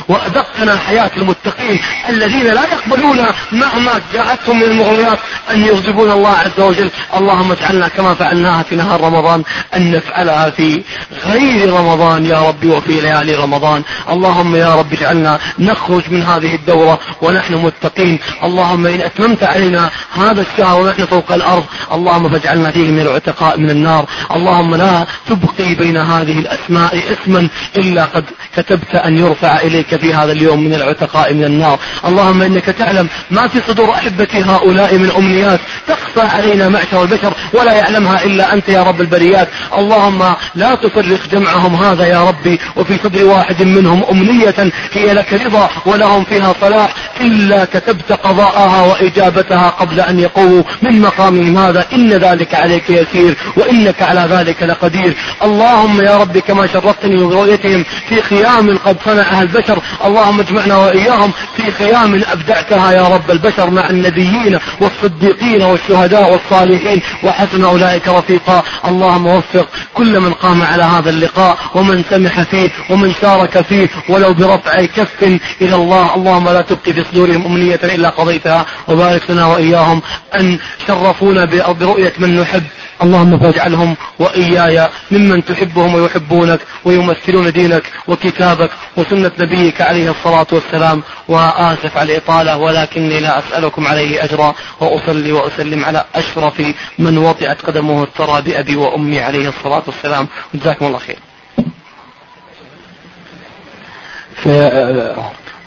وأذقنا حياة المتقين الذين لا يقبلون مهما جاءتهم من المغريات أن يغضبون الله عز وجل. اللهم اجعلنا كما فعلناها في نهار رمضان أن نفعلها في غير رمضان يا ربي وفي ليالي رمضان. اللهم يا رب اجعلنا نخرج من هذه الدورة ونحن متقين. اللهم إن أتممت علينا هذا الشهر ونحن فوق الأرض اللهم فاجعلنا فيه من العتقاء من النار. اللهم لا تبقي بين هذه الأسماء اسما إلا قد كتبت أن يرفع إلى إليك في هذا اليوم من العتقاء من النار. اللهم إنك تعلم ما في صدور أحبتي هؤلاء من أمنيات تخفى علينا معشر البشر ولا يعلمها إلا أنت يا رب البريات. اللهم لا تفرق جمعهم هذا يا ربي وفي صدر واحد منهم أمنية هي لك رضا ولهم فيها صلاح إلا كتبت قضاءها وإجابتها قبل أن يقوموا من مقامهم هذا. إن ذلك عليك يسير وإنك على ذلك لقدير. اللهم يا رب كما شرفتني برؤيتهم في خيام قد صنعها البشر اللهم اجمعنا وإياهم في خيام أبدعتها يا رب البشر مع النبيين والصديقين والشهداء والصالحين. وحسن أولئك رفيقا. اللهم وفق كل من قام على هذا اللقاء ومن سمح فيه ومن شارك فيه ولو برفع كف إلى الله. اللهم لا تبقي في صدورهم أمنية إلا قضيتها. وبارك لنا وإياهم أن شرفونا برؤية من نحب. اللهم فاجعلهم وإياي ممن تحبهم ويحبونك ويمثلون دينك وكتابك وسنة نبيك عليه الصلاة والسلام. وآسف على الإطالة ولكني لا أسألكم عليه أجرا وأصلي وأسلم على أشرف من وطئت قدمه الثرى بأبي وأمي عليه الصلاة والسلام. جزاكم الله خير.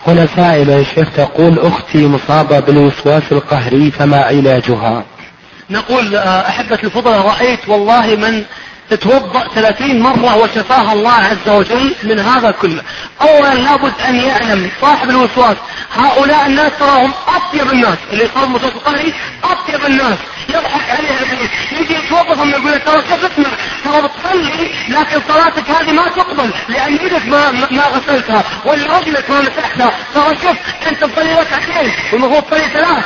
هنا سائلة يا شيخ تقول أختي مصابة بالوسواس القهري فما علاجها؟ نقول آه، أحبة الفضلاء رأيت والله من تتوضأ ثلاثين مرة وشفاها الله عز وجل من هذا كله. أولا لابد أن يعلم صاحب الوسواس هؤلاء الناس تراهم أطيب الناس. اللي صار الوسواس القهري أطيب الناس. يضحك عليها ابليس يجي يتوظف من يقول ترى شوف اسمع ترى بتصلي لكن صلاتك هذه ما تقبل لأن يدك ما ما غسلتها ولا رجلك ما مسحتها. ترى شوف أنت تصلي ركعتين والمفروض تصلي ثلاث.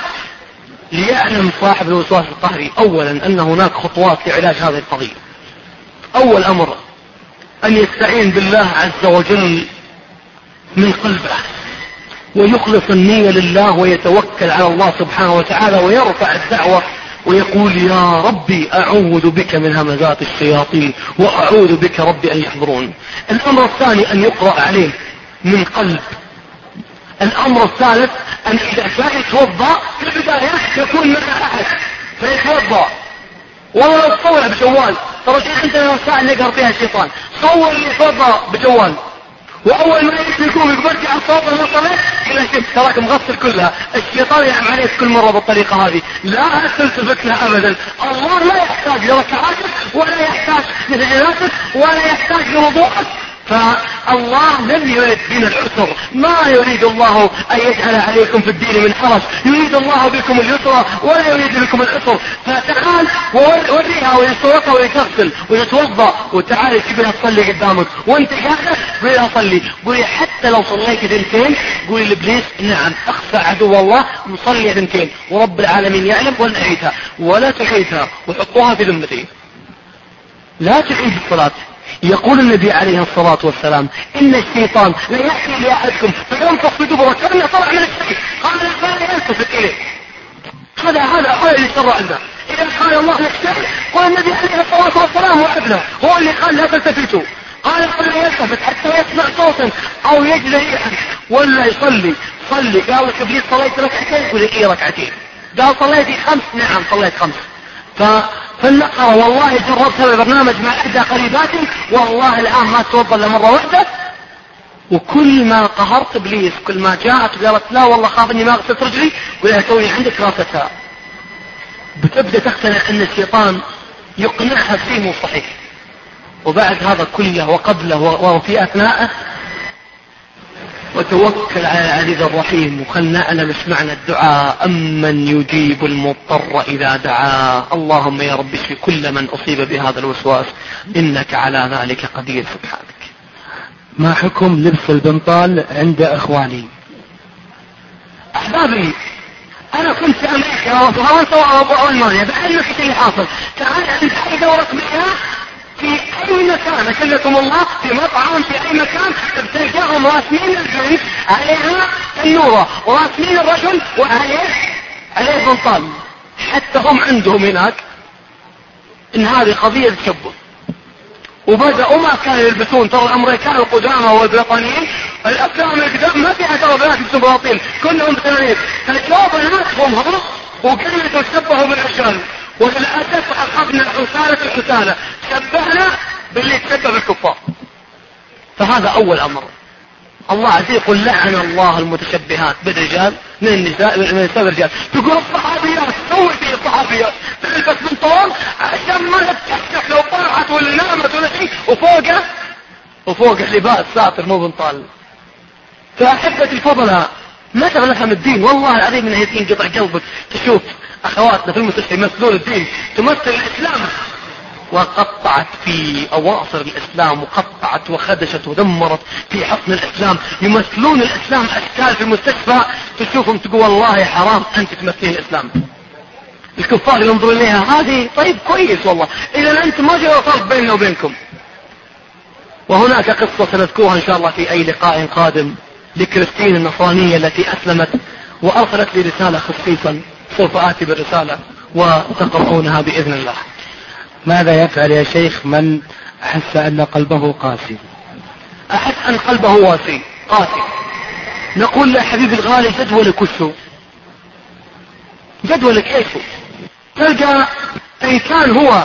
ليعلم صاحب الوسواس القهري اولا أن هناك خطوات لعلاج هذه القضية. أول أمر أن يستعين بالله عز وجل من قلبه ويخلص النية لله ويتوكل على الله سبحانه وتعالى ويرفع الدعوة ويقول يا ربي أعوذ بك من همزات الشياطين وأعوذ بك ربي أن يحضرون. الأمر الثاني أن يقرأ عليه من قلب. الأمر الثالث أن إذا كان يتوضأ في البداية يكون معه أحد فيتوضأ. والله تصور بجوال. ترى شيخ عندنا وسائل نقهر فيها الشيطان. صور اللي يتوضأ بجوال. وأول ما يقول برجع الصوت ما صليت إلى شوف تراك مغسل كلها. الشيطان يعم عليك كل مرة بالطريقة هذه. لا تلتفت لها ابدا. الله لا يحتاج لركعاتك ولا يحتاج لفعلاتك ولا يحتاج لوضوءك. فالله لم يريد دين العسر. ما يريد الله أن يجعل عليكم في الدين من حرج. يريد الله بكم اليسر ولا يريد بكم العسر. فتعال ووريها ويصورها ويتغسل ويتوضأ. وتعال تجيبها تصلي قدامك. وانت قاعدة قولي لها صلي. قولي حتى لو صليت ثنتين قولي لإبليس نعم أخفى عدو الله مصلي ثنتين ورب العالمين يعلم ولا تعيدها ولا تعيدها. وحطوها في ذمتي. لا تعيد الصلاة. يقول النبي عليه الصلاة والسلام إن الشيطان لا يأتي لأحدكم فينفخ في دبره كأنه طلع من الشيء. قال لا يلتفت إليه هذا هذا هذا اللي شرع لنا إذا قال الله شيء قال النبي عليه الصلاة والسلام وعدنا. هو اللي قال لا تلتفتوا. قال لا يلتفت حتى يسمع صوتا أو يجد ريحا. ولا يصلي. صلي. قال لك إبليس صليت ركعتين يقول إيه ركعتين؟ قال صليتي خمس. نعم صليت خمس. فالنقرة والله جربتها ببرنامج مع إحدى قريباتي. والله الآن ما توضى إلا مرة واحدة. وكل ما قهرت إبليس كل ما جاءت قالت لا والله خاف اني ما غسلت رجلي قول لها توي عندك راستها بتبدأ تقتنع إن الشيطان يقنعها فيه مو صحيح. وبعد هذا كله وقبله وفي اثناءه وتوكل على العزيز الرحيم وخلنا إيش معنى الدعاء أمن يجيب المضطر إذا دعاه اللهم يا رب اشف كل من أصيب بهذا الوسواس إنك على ذلك قدير سبحانك. ما حكم لبس البنطال عند إخواني؟ أحبابي أنا كنت في أمريكا وفرنسا وألمانيا إيش اللي حاصل. تعال عند أي دورة مياه في أي مكان. اكلكم الله في مطعم في أي مكان. بتلقاهم راسمين البنت عليها تنورة وراسمين الرجل وعليه عليه بنطال حتى هم عندهم هناك إن هذه قضية تشبه وبدأوا ما كانوا يلبسون. ترى الأمريكان القدامى والبريطانيين الأفلام القدام ما فيها ترى بنات يلبسون كلهم بتنانير فجاوا بناتهم هم وقالوا يتشبهوا بالرجال وللأسف أخذنا حسالة الحسالة شبهنا باللي تشبه بالكفار. فهذا أول أمر. الله عز يقول لعن الله المتشبهات بالرجال من النساء من النساء بالرجال تقول الصحابيات سوي في الصحابيات تلبس بنطلون عشان ما تكشف لو طلعت ولا نامت ولا شيء وفوقه وفوقه لباس ساتر مو بنطال. فأحبتي الفضلاء متى نفهم الدين. والله العظيم انه ينقطع قلبك تشوف أخواتنا في المستشفى يمثلون الدين تمثل الإسلام. وقطعت في أواصر الإسلام وقطعت وخدشت ودمرت في حصن الإسلام. يمثلون الإسلام أشكال في المستشفى تشوفهم تقول والله حرام أنت تمثلين الإسلام. الكفار ينظرون إليها هذه طيب كويس والله. إذا أنت ما جاء فرق بيننا وبينكم. وهناك قصة سنذكرها إن شاء الله في أي لقاء قادم لكريستين النصرانية التي أسلمت وأرسلت لي رسالة خصيصا. سوف آتي بالرسالة وتقرؤونها بإذن الله. ماذا يفعل يا شيخ من أحس أن قلبه قاسي؟ أحس أن قلبه واسي قاسي. نقول له حبيبي الغالي جدولك وشو جدولك إيش تلقى ان كان هو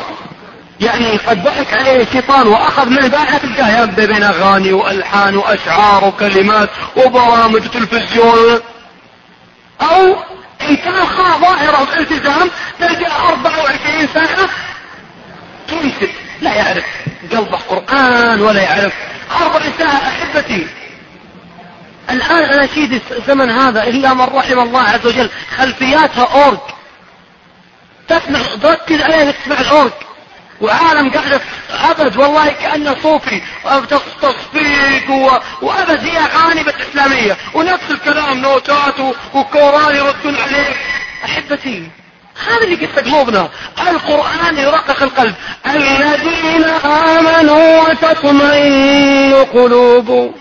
يعني قد ضحك عليه الشيطان وأخذ من البارحة تلقاه يبدا بين أغاني وألحان وأشعار وكلمات وبرامج تلفزيون. أو إن كان ظاهرة الالتزام تلقاه 24 ساعة. كيف لا يعرف. قلبه قرآن ولا يعرف. أربع ساعة أحبتي. الآن أناشيد الزمن هذا إلا من رحم الله عز وجل. خلفياتها أورج تسمع تركز عليها تسمع الأورج وعالم قاعدة أبد والله كأنه صوفي تصفيق وأبد هي أغاني إسلامية. ونفس الكلام نوتات وكوران يردون عليه أحبتي هذا اللي قصة قلوبنا القرآن يرقق القلب. الذين آمنوا وتطمئن قلوب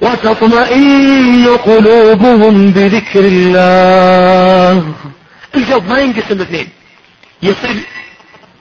وتطمئن قلوبهم بذكر الله. الجواب ما ينقسم الاثنين. يصير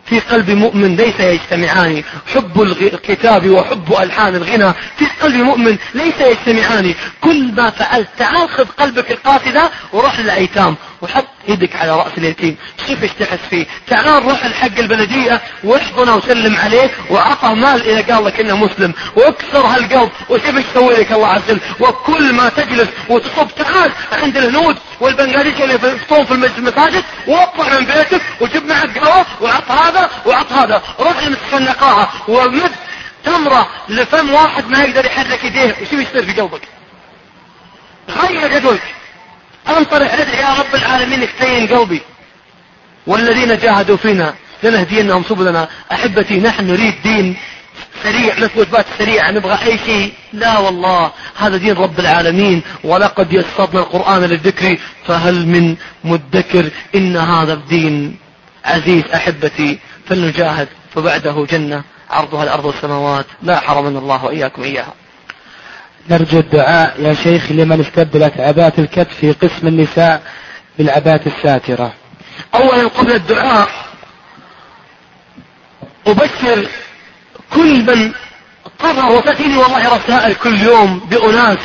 في قلب مؤمن ليس يجتمعان حب الكتاب وحب ألحان الغنى. في قلب مؤمن ليس يجتمعان. كل ما فعلت تعال خذ قلبك القاسي ذا وروح للأيتام وحط يدك على رأس اليتيم شوف إيش تحس فيه. تعال روح الحق البلدية واحضنه وسلم عليه وعطه مال اذا قال لك إنه مسلم. واكسر هالقلب وشوف إيش يسوي لك الله عز وجل وكل ما تجلس وتصب تعال عند الهنود والبنغاليش اللي يفطون في المساجد واطلع من بيتك وجيب معك قهوة وعط هذا وعط هذا. روح لمستشفى النقاهة ومد تمرة لفم واحد ما يقدر يحرك يديه وشوف إيش يصير في قلبك. غير جدولك انطرح ادعي يا رب العالمين اكتين قلبي. والذين جاهدوا فينا لنهدينهم سبلنا. أحبتي نحن نريد دين سريع مثل وجبات سريعة نبغى أي شيء. لا والله هذا دين رب العالمين. ولقد يسرنا القرآن للذكر فهل من مدكر إن هذا الدين؟ عزيز أحبتي فلنجاهد فبعده جنة. عرضها الأرض والسماوات. لا حرمنا الله وإياكم إياها. نرجو الدعاء يا شيخ لمن استبدلت عباة الكتف في قسم النساء بالعباة الساترة. أولا قبل الدعاء أبشر كل من قرر وتأتيني والله رسائل كل يوم بأناس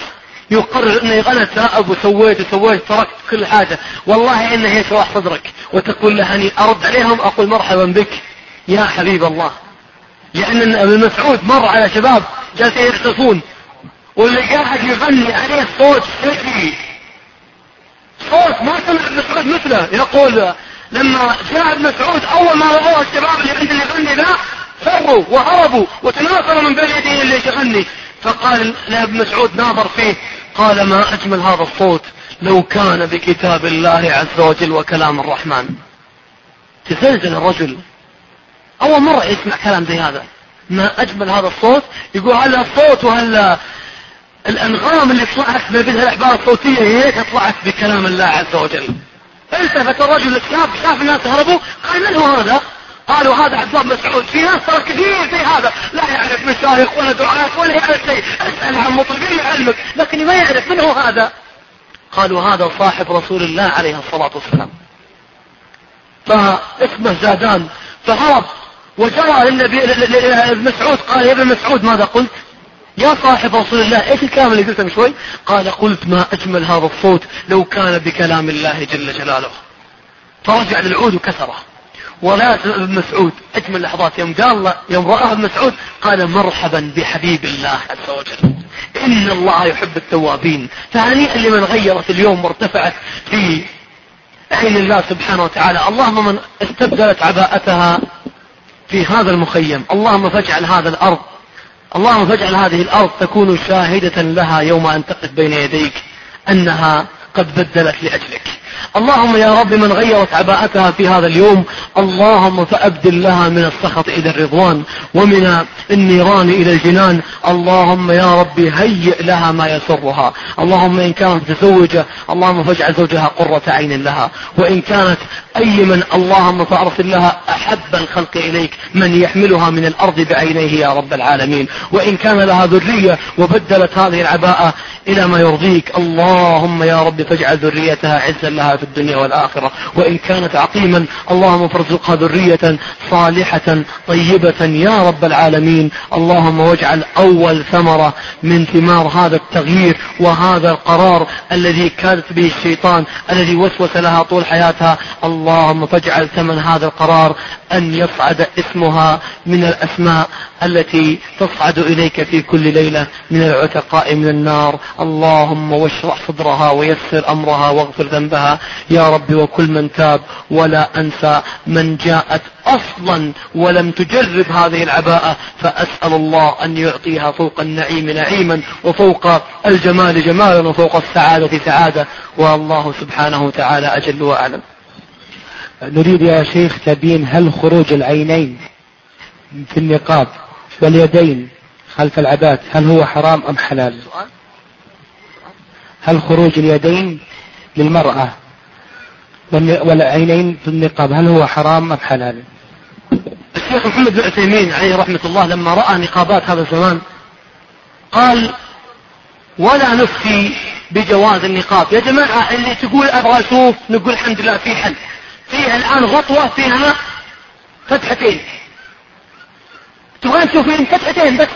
يقرر إني أنا تائب وسويت وسويت تركت كل حاجة. والله انه يشرح صدرك. وتقول له أني أرد عليهم أقول مرحبا بك يا حبيب الله. لأن ابن مسعود مر على شباب جالسين يرقصون واللي قاعد يغني عليه صوت شكي صوت ما سمع ابن مسعود مثله. يقول لما جاء ابن مسعود أول ما رأوه الشباب اللي عند اللي يغني ذا فروا وهربوا وتناثروا من بين يديه اللي يغني. فقال لابن مسعود ناظر فيه. قال ما أجمل هذا الصوت لو كان بكتاب الله عز وجل وكلام الرحمن. تزلزل الرجل. أول مرة يسمع كلام زي هذا. ما أجمل هذا الصوت؟ يقول هلا الصوت وهلا الأنغام اللي طلعت ما بينها الاحبار الصوتية هيك طلعت بكلام الله عز وجل. التفت الرجل الشاب شاف الناس هربوا قال من هو هذا؟ قالوا هذا عبد الله مسعود في ناس ترى كثير زي هذا. لا يعرف مشايخ ولا دعاة ولا يعرف شيء اسأل عن مطربين يعلمك لكن ما يعرف من هو هذا. قالوا هذا صاحب رسول الله عليه الصلاة والسلام. فاسمه زادان فهرب وجرى للنبي مسعود قال يا ابن مسعود ماذا قلت؟ يا صاحب رسول الله إيش الكلام اللي قلته من شوي؟ قال قلت ما أجمل هذا الصوت لو كان بكلام الله جل جلاله. فرجع للعود وكسره. ولا ابن مسعود. أجمل لحظات. يوم قال يوم رآه ابن مسعود قال مرحبا بحبيب الله عز وجل. إن الله يحب التوابين. فهنيئا لمن غيرت اليوم وارتفعت في عين الله سبحانه وتعالى. اللهم من استبدلت عباءتها في هذا المخيم. اللهم فاجعل هذا الأرض اللهم فاجعل هذه الأرض تكون شاهدة لها يوم أن تقف بين يديك أنها قد بدلت لأجلك. اللهم يا رب من غيرت عباءتها في هذا اليوم اللهم فأبدل لها من السخط إلى الرضوان ومن النيران إلى الجنان. اللهم يا رب هيئ لها ما يسرها. اللهم إن كانت متزوجة اللهم فاجعل زوجها قرة عين لها. وإن كانت أي من اللهم فأرسل لها أحب الخلق إليك من يحملها من الأرض بعينيه يا رب العالمين. وإن كان لها ذرية وبدلت هذه العباءة إلى ما يرضيك اللهم يا رب فاجعل ذريتها عزا لها. في الدنيا والآخرة. وإن كانت عقيما اللهم فارزقها ذرية صالحة طيبة يا رب العالمين. اللهم واجعل أول ثمرة من ثمار هذا التغيير وهذا القرار الذي كادت به الشيطان الذي وسوس لها طول حياتها. اللهم فاجعل ثمن هذا القرار أن يصعد اسمها من الأسماء التي تصعد إليك في كل ليلة من العتقاء من النار. اللهم واشرح صدرها ويسر أمرها واغفر ذنبها. يا رب وكل من تاب ولا أنسى من جاءت أصلا ولم تجرب هذه العباءة فأسأل الله أن يعطيها فوق النعيم نعيما وفوق الجمال جمالا وفوق السعادة سعادة والله سبحانه وتعالى أجل وأعلم. نريد يا شيخ تبين هل خروج العينين في النقاب واليدين خلف العبات هل هو حرام أم حلال؟ هل خروج اليدين للمرأة. والعينين في النقاب هل هو حرام أم حلال؟ الشيخ محمد بن عثيمين عليه رحمة الله لما رأى نقابات هذا الزمان قال ولا نفتي بجواز النقاب. يا جماعة اللي تقول أبغى أشوف نقول الحمد لله في حل. فيها الآن غطوة فيها فتحتين. تبغى تشوفين فتحتين بس.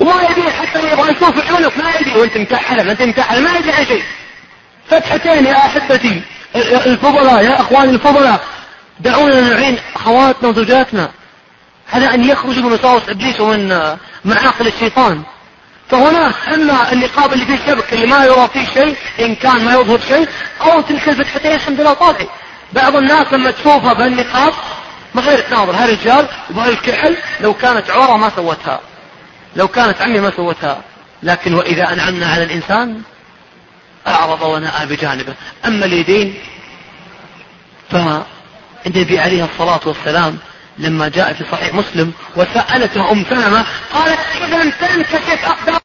وما يبي حتى يبغى يشوف عنق ما يدري وانت مكحل انت مكحل ما يدري عن شيء. فتحتين يا أحبتي الفضلاء يا اخواني الفضلاء. دعونا نعين أخواتنا وزوجاتنا. على أن يخرجوا من وساوس إبليس ومن معاقل الشيطان. فهناك اما النقاب اللي فيه شبك اللي ما يرى فيه شيء إن كان ما يظهر شيء أو تلك الفتحتين الحمد لله طالعين بعض الناس لما تشوفها بالنقاب ما غير تناظر. هالرجال وهالكحل لو كانت عورة ما سوتها. لو كانت عمي ما سوتها. لكن وإذا أنعمنا على الإنسان أعرض ونأى بجانبه. أما اليدين فالنبي عليه الصلاة والسلام لما جاء في صحيح مسلم وسألته أم سلمة قالت إذا تنكشف أقدام